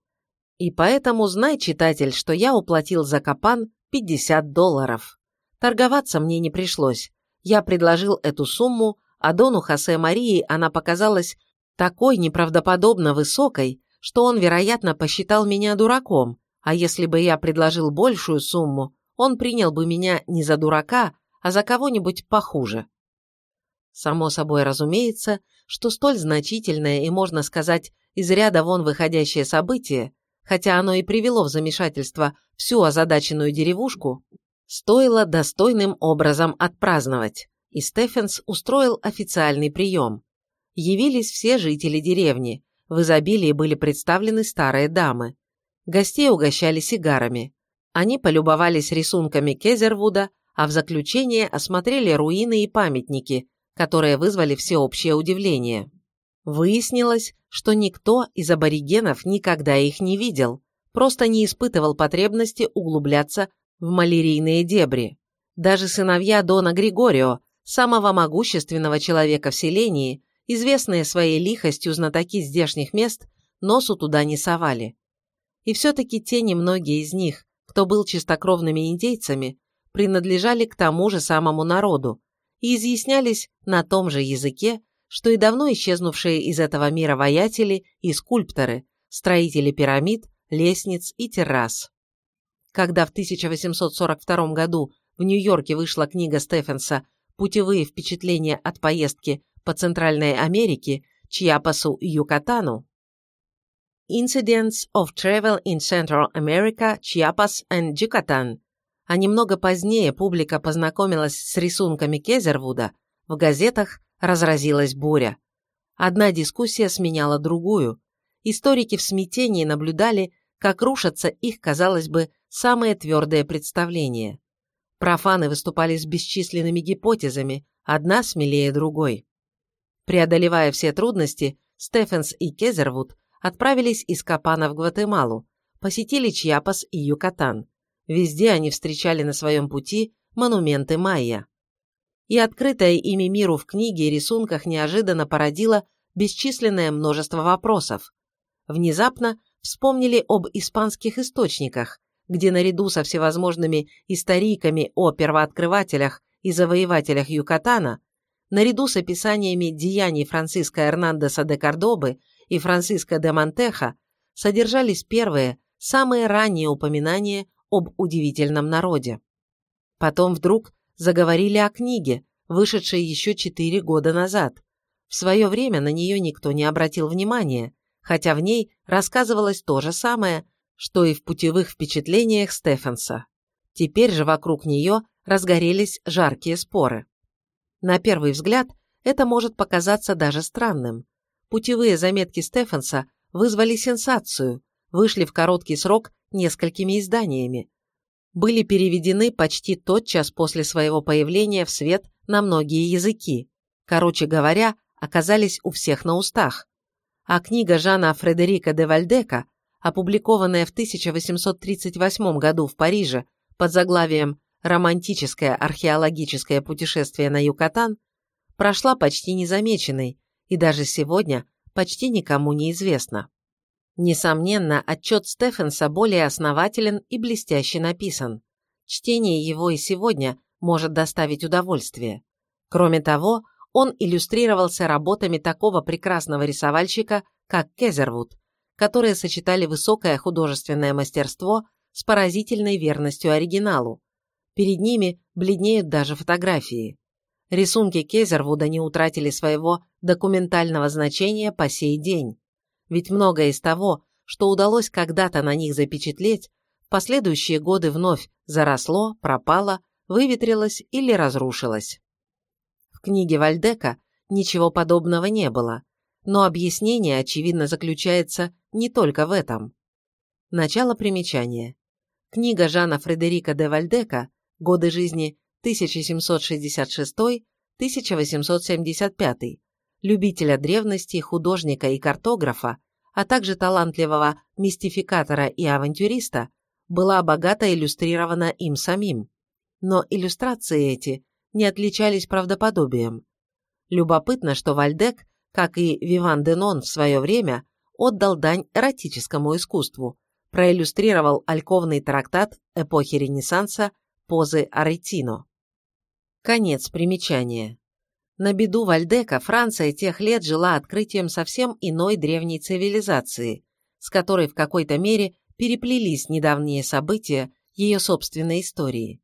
И поэтому знай, читатель, что я уплатил за капан 50 долларов. Торговаться мне не пришлось. Я предложил эту сумму, а Дону Хосе Марии она показалась такой неправдоподобно высокой, что он, вероятно, посчитал меня дураком, а если бы я предложил большую сумму, он принял бы меня не за дурака, а за кого-нибудь похуже. Само собой разумеется, что столь значительное и, можно сказать, из ряда вон выходящее событие, хотя оно и привело в замешательство всю озадаченную деревушку, стоило достойным образом отпраздновать, и Стефенс устроил официальный прием. Явились все жители деревни, в изобилии были представлены старые дамы. Гостей угощали сигарами. Они полюбовались рисунками Кезервуда, а в заключение осмотрели руины и памятники, которые вызвали всеобщее удивление. Выяснилось, что никто из аборигенов никогда их не видел, просто не испытывал потребности углубляться в малярийные дебри. Даже сыновья Дона Григорио, самого могущественного человека в селении, известные своей лихостью знатоки здешних мест, носу туда не совали. И все-таки те немногие из них, кто был чистокровными индейцами, принадлежали к тому же самому народу и изъяснялись на том же языке, что и давно исчезнувшие из этого мира воятели и скульпторы, строители пирамид, лестниц и террас. Когда в 1842 году в Нью-Йорке вышла книга Стефенса «Путевые впечатления от поездки по Центральной Америке, Чьяпасу и Юкатану», Incidents of Travel in Central America, Chiapas and Yucatan. А немного позднее публика познакомилась с рисунками Кезервуда, в газетах разразилась буря. Одна дискуссия сменяла другую. Историки в смятении наблюдали, как рушатся их, казалось бы, самые твердые представления. Профаны выступали с бесчисленными гипотезами, одна смелее другой. Преодолевая все трудности, Стефенс и Кезервуд отправились из Капана в Гватемалу, посетили Чьяпас и Юкатан. Везде они встречали на своем пути монументы майя. И открытое ими миру в книге и рисунках неожиданно породило бесчисленное множество вопросов. Внезапно вспомнили об испанских источниках, где наряду со всевозможными историками о первооткрывателях и завоевателях Юкатана, наряду с описаниями деяний Франциско Эрнандеса де Кордобы и Франциско де Монтеха содержались первые, самые ранние упоминания об удивительном народе. Потом вдруг заговорили о книге, вышедшей еще четыре года назад. В свое время на нее никто не обратил внимания, хотя в ней рассказывалось то же самое, что и в путевых впечатлениях Стефенса. Теперь же вокруг нее разгорелись жаркие споры. На первый взгляд это может показаться даже странным, Путевые заметки Стефенса вызвали сенсацию, вышли в короткий срок несколькими изданиями. Были переведены почти тотчас после своего появления в свет на многие языки. Короче говоря, оказались у всех на устах. А книга Жана Фредерика де Вальдека, опубликованная в 1838 году в Париже под заглавием «Романтическое археологическое путешествие на Юкатан», прошла почти незамеченной и даже сегодня почти никому не известно. Несомненно, отчет Стефенса более основателен и блестяще написан. Чтение его и сегодня может доставить удовольствие. Кроме того, он иллюстрировался работами такого прекрасного рисовальщика, как Кезервуд, которые сочетали высокое художественное мастерство с поразительной верностью оригиналу. Перед ними бледнеют даже фотографии рисунки Кезервуда не утратили своего документального значения по сей день. ведь многое из того, что удалось когда-то на них запечатлеть, в последующие годы вновь заросло, пропало, выветрилось или разрушилось. В книге Вальдека ничего подобного не было, но объяснение, очевидно, заключается не только в этом. Начало примечания. Книга Жана Фредерика де Вальдека «Годы жизни 1766-1875», любителя древности, художника и картографа, а также талантливого мистификатора и авантюриста, была богато иллюстрирована им самим. Но иллюстрации эти не отличались правдоподобием. Любопытно, что Вальдек, как и Виван Денон в свое время, отдал дань эротическому искусству, проиллюстрировал альковный трактат эпохи Ренессанса «Позы Аретино». Конец примечания. На беду Вальдека Франция тех лет жила открытием совсем иной древней цивилизации, с которой в какой-то мере переплелись недавние события ее собственной истории.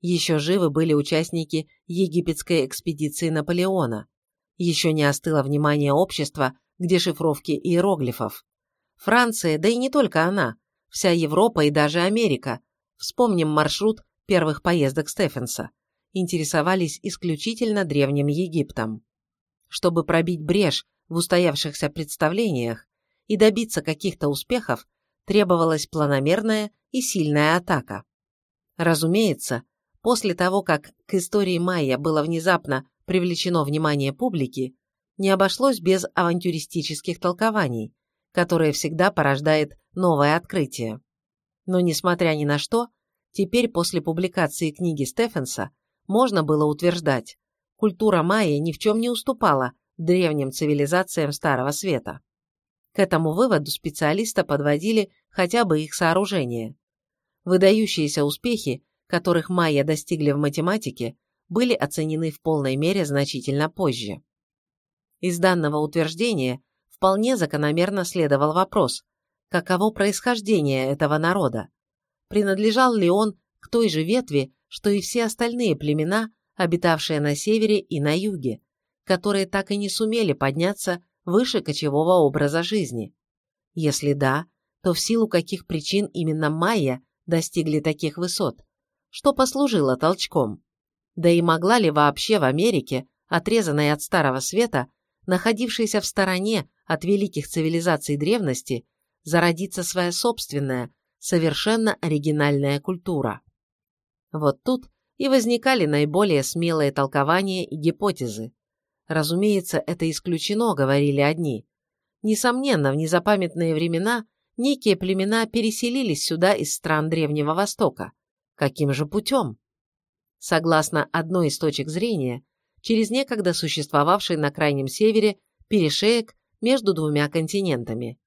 Еще живы были участники египетской экспедиции Наполеона. Еще не остыло внимание общества к дешифровке иероглифов. Франция, да и не только она, вся Европа и даже Америка, вспомним маршрут первых поездок Стефенса, интересовались исключительно Древним Египтом. Чтобы пробить брешь в устоявшихся представлениях и добиться каких-то успехов, требовалась планомерная и сильная атака. Разумеется, после того, как к истории майя было внезапно привлечено внимание публики, не обошлось без авантюристических толкований, которые всегда порождает новое открытие. Но, несмотря ни на что, теперь после публикации книги Стефенса можно было утверждать, культура майя ни в чем не уступала древним цивилизациям Старого Света. К этому выводу специалиста подводили хотя бы их сооружения. Выдающиеся успехи, которых майя достигли в математике, были оценены в полной мере значительно позже. Из данного утверждения вполне закономерно следовал вопрос, каково происхождение этого народа? Принадлежал ли он к той же ветви, что и все остальные племена, обитавшие на севере и на юге, которые так и не сумели подняться выше кочевого образа жизни? Если да, то в силу каких причин именно майя достигли таких высот? Что послужило толчком? Да и могла ли вообще в Америке, отрезанной от Старого Света, находившейся в стороне от великих цивилизаций древности, зародиться своя собственная, совершенно оригинальная культура? Вот тут и возникали наиболее смелые толкования и гипотезы. Разумеется, это исключено, говорили одни. Несомненно, в незапамятные времена некие племена переселились сюда из стран Древнего Востока. Каким же путем? Согласно одной из точек зрения, через некогда существовавший на Крайнем Севере перешеек между двумя континентами.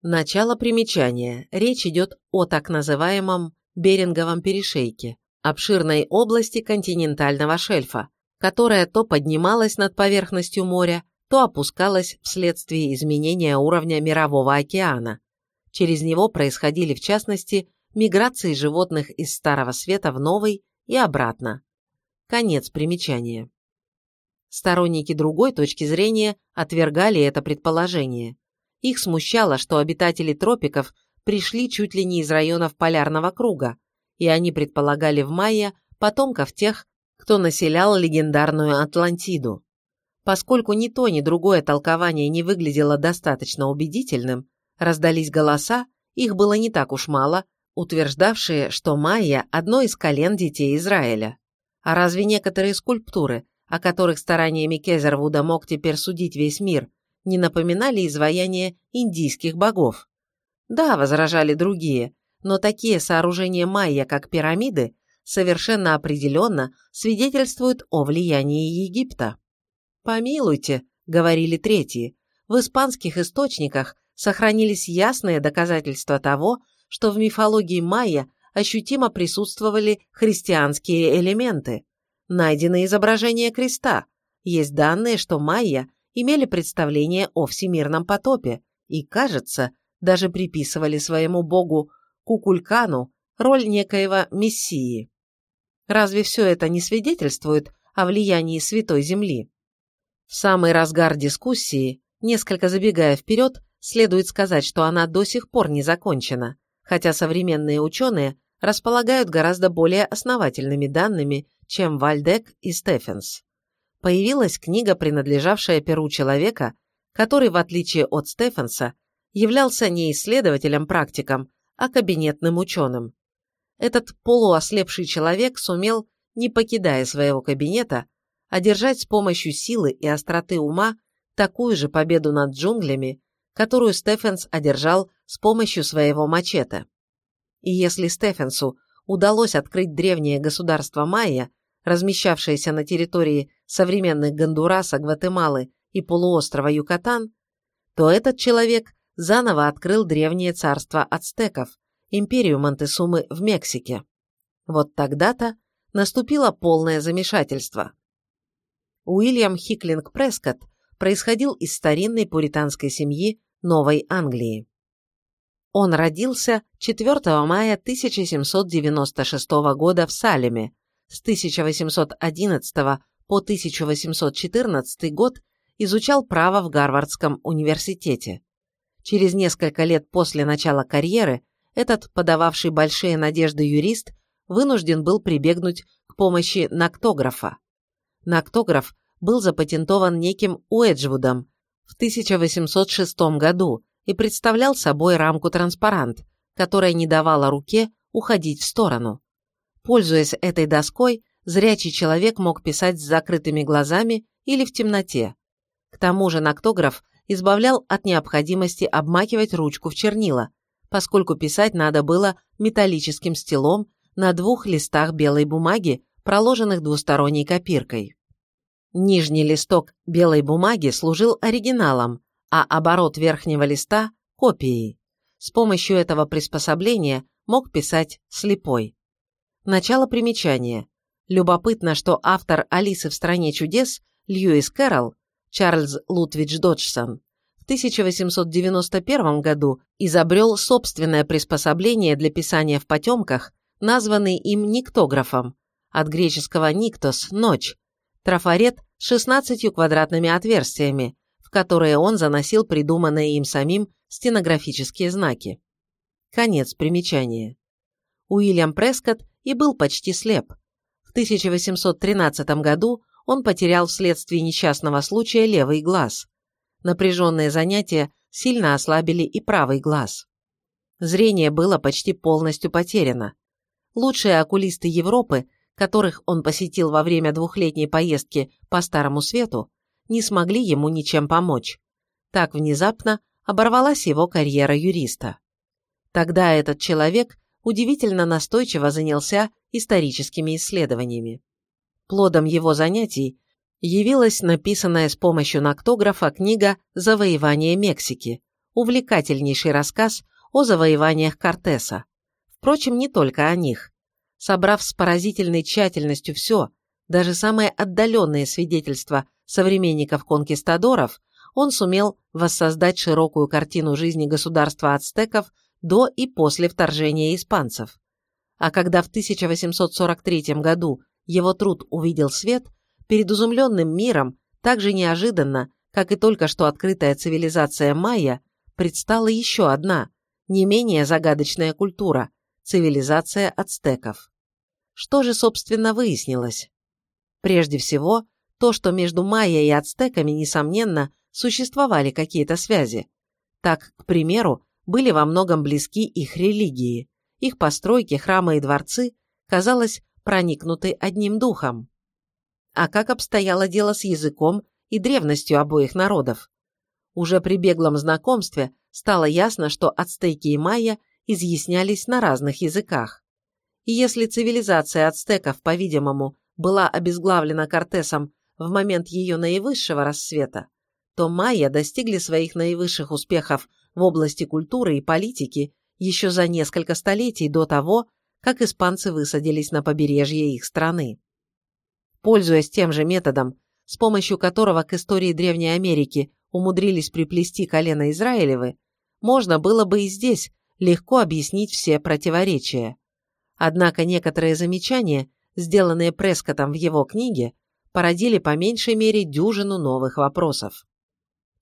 Начало примечания. Речь идет о так называемом Беринговом перешейке, обширной области континентального шельфа, которая то поднималась над поверхностью моря, то опускалась вследствие изменения уровня Мирового океана. Через него происходили, в частности, миграции животных из Старого Света в Новый и обратно. Конец примечания. Сторонники другой точки зрения отвергали это предположение. Их смущало, что обитатели тропиков пришли чуть ли не из районов полярного круга, и они предполагали в майя потомков тех, кто населял легендарную Атлантиду. Поскольку ни то, ни другое толкование не выглядело достаточно убедительным, раздались голоса, их было не так уж мало, утверждавшие, что майя – одно из колен детей Израиля. А разве некоторые скульптуры, о которых стараниями Кезервуда мог теперь судить весь мир, не напоминали изваяния индийских богов? Да, возражали другие, но такие сооружения майя, как пирамиды, совершенно определенно свидетельствуют о влиянии Египта. «Помилуйте», — говорили третьи, в испанских источниках сохранились ясные доказательства того, что в мифологии майя ощутимо присутствовали христианские элементы. Найдены изображения креста. Есть данные, что майя имели представление о всемирном потопе и, кажется, даже приписывали своему богу Кукулькану роль некоего мессии. Разве все это не свидетельствует о влиянии Святой Земли? В самый разгар дискуссии, несколько забегая вперед, следует сказать, что она до сих пор не закончена, хотя современные ученые располагают гораздо более основательными данными, чем Вальдек и Стефенс. Появилась книга, принадлежавшая перу человека, который, в отличие от Стефенса, являлся не исследователем-практиком, а кабинетным ученым. Этот полуослепший человек сумел, не покидая своего кабинета, одержать с помощью силы и остроты ума такую же победу над джунглями, которую Стефенс одержал с помощью своего мачете. И если Стефенсу удалось открыть древнее государство майя, размещавшееся на территории современных Гондураса, Гватемалы и полуострова Юкатан, то этот человек заново открыл древнее царство ацтеков, империю Монтесумы в Мексике. Вот тогда-то наступило полное замешательство. Уильям Хиклинг Прескотт происходил из старинной пуританской семьи Новой Англии. Он родился 4 мая 1796 года в Салеме, с 1811 по 1814 год изучал право в Гарвардском университете. Через несколько лет после начала карьеры этот подававший большие надежды юрист вынужден был прибегнуть к помощи ноктографа. Ноктограф был запатентован неким Уэджвудом в 1806 году и представлял собой рамку-транспарант, которая не давала руке уходить в сторону. Пользуясь этой доской, зрячий человек мог писать с закрытыми глазами или в темноте. К тому же ноктограф избавлял от необходимости обмакивать ручку в чернила, поскольку писать надо было металлическим стилом на двух листах белой бумаги, проложенных двусторонней копиркой. Нижний листок белой бумаги служил оригиналом, а оборот верхнего листа – копией. С помощью этого приспособления мог писать слепой. Начало примечания. Любопытно, что автор «Алисы в стране чудес» Льюис Кэрролл, Чарльз Лутвидж Доджсон, в 1891 году изобрел собственное приспособление для писания в потемках, названный им никтографом, от греческого «никтос» – «ночь», трафарет с 16 квадратными отверстиями, которые он заносил придуманные им самим стенографические знаки. Конец примечания. Уильям Прескотт и был почти слеп. В 1813 году он потерял вследствие несчастного случая левый глаз. Напряженные занятия сильно ослабили и правый глаз. Зрение было почти полностью потеряно. Лучшие окулисты Европы которых он посетил во время двухлетней поездки по Старому Свету, не смогли ему ничем помочь. Так внезапно оборвалась его карьера юриста. Тогда этот человек удивительно настойчиво занялся историческими исследованиями. Плодом его занятий явилась написанная с помощью ноктографа книга «Завоевание Мексики», увлекательнейший рассказ о завоеваниях Кортеса. Впрочем, не только о них собрав с поразительной тщательностью все, даже самые отдаленные свидетельства современников конкистадоров, он сумел воссоздать широкую картину жизни государства ацтеков до и после вторжения испанцев. А когда в 1843 году его труд увидел свет, перед изумленным миром, так же неожиданно, как и только что открытая цивилизация майя, предстала еще одна, не менее загадочная культура – цивилизация ацтеков. Что же, собственно, выяснилось? Прежде всего, то, что между майя и ацтеками, несомненно, существовали какие-то связи. Так, к примеру, были во многом близки их религии. Их постройки, храмы и дворцы, казалось, проникнуты одним духом. А как обстояло дело с языком и древностью обоих народов? Уже при беглом знакомстве стало ясно, что ацтеки и майя изъяснялись на разных языках. И если цивилизация ацтеков, по-видимому, была обезглавлена Кортесом в момент ее наивысшего рассвета, то майя достигли своих наивысших успехов в области культуры и политики еще за несколько столетий до того, как испанцы высадились на побережье их страны. Пользуясь тем же методом, с помощью которого к истории Древней Америки умудрились приплести колено Израилевы, можно было бы и здесь легко объяснить все противоречия. Однако некоторые замечания, сделанные Прескотом в его книге, породили по меньшей мере дюжину новых вопросов.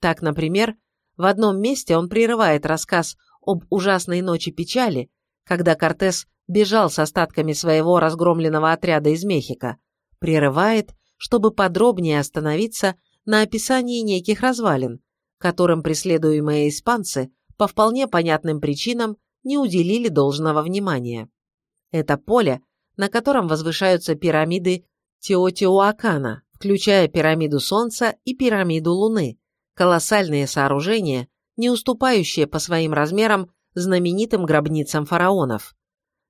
Так, например, В одном месте он прерывает рассказ об ужасной ночи печали, когда Кортес бежал с остатками своего разгромленного отряда из Мехико, прерывает, чтобы подробнее остановиться на описании неких развалин, которым преследуемые испанцы по вполне понятным причинам не уделили должного внимания. Это поле, на котором возвышаются пирамиды Теотиуакана, включая пирамиду Солнца и пирамиду Луны, колоссальные сооружения, не уступающие по своим размерам знаменитым гробницам фараонов.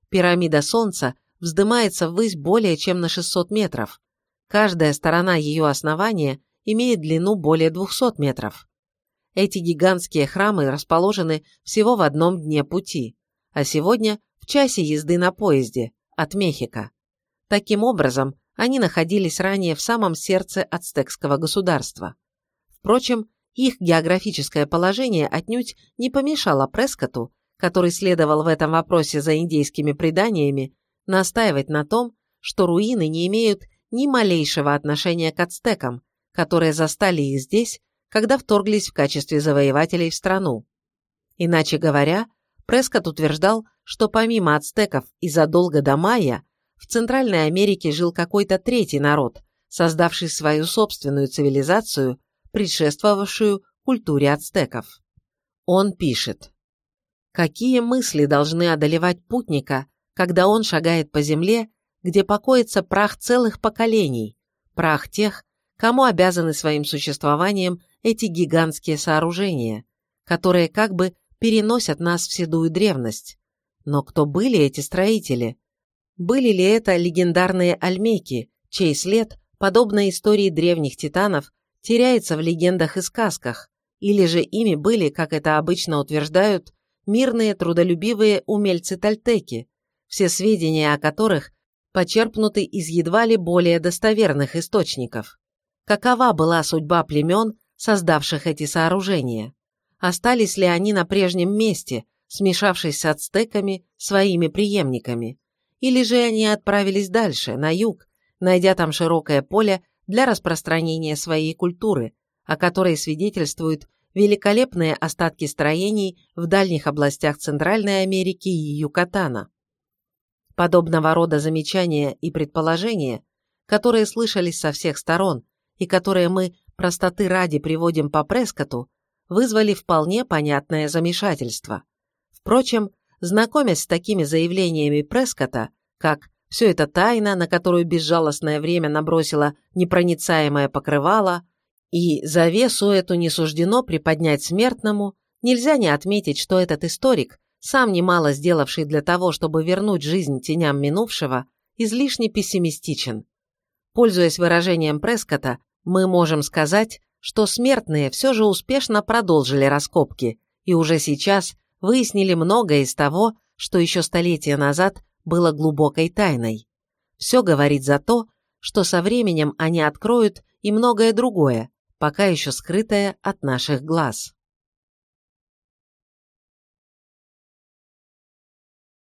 Пирамида Солнца вздымается ввысь более чем на 600 метров. Каждая сторона ее основания имеет длину более 200 метров. Эти гигантские храмы расположены всего в одном дне пути, а сегодня в часе езды на поезде от Мехико. Таким образом, они находились ранее в самом сердце ацтекского государства. Впрочем, их географическое положение отнюдь не помешало Прескоту, который следовал в этом вопросе за индейскими преданиями, настаивать на том, что руины не имеют ни малейшего отношения к ацтекам, которые застали их здесь, когда вторглись в качестве завоевателей в страну. Иначе говоря, Прескотт утверждал, что помимо ацтеков и задолго до майя, в Центральной Америке жил какой-то третий народ, создавший свою собственную цивилизацию, предшествовавшую культуре ацтеков. Он пишет. Какие мысли должны одолевать путника, когда он шагает по земле, где покоится прах целых поколений, прах тех, кому обязаны своим существованием эти гигантские сооружения, которые как бы переносят нас в седую древность. Но кто были эти строители? Были ли это легендарные альмейки, чей след, подобно истории древних титанов, теряется в легендах и сказках, или же ими были, как это обычно утверждают, мирные трудолюбивые умельцы-тальтеки, все сведения о которых почерпнуты из едва ли более достоверных источников. Какова была судьба племен, создавших эти сооружения? Остались ли они на прежнем месте, смешавшись с ацтеками, своими преемниками? Или же они отправились дальше, на юг, найдя там широкое поле для распространения своей культуры, о которой свидетельствуют великолепные остатки строений в дальних областях Центральной Америки и Юкатана. Подобного рода замечания и предположения, которые слышались со всех сторон и которые мы простоты ради приводим по Прескоту, вызвали вполне понятное замешательство. Впрочем, знакомясь с такими заявлениями Прескота, как «все это тайна, на которую безжалостное время набросило непроницаемое покрывало», и завесу эту не суждено приподнять смертному, нельзя не отметить, что этот историк, сам немало сделавший для того, чтобы вернуть жизнь теням минувшего, излишне пессимистичен. Пользуясь выражением Прескота, мы можем сказать, что смертные все же успешно продолжили раскопки и уже сейчас выяснили многое из того, что еще столетия назад было глубокой тайной. Все говорит за то, что со временем они откроют и многое другое, пока еще скрытое от наших глаз.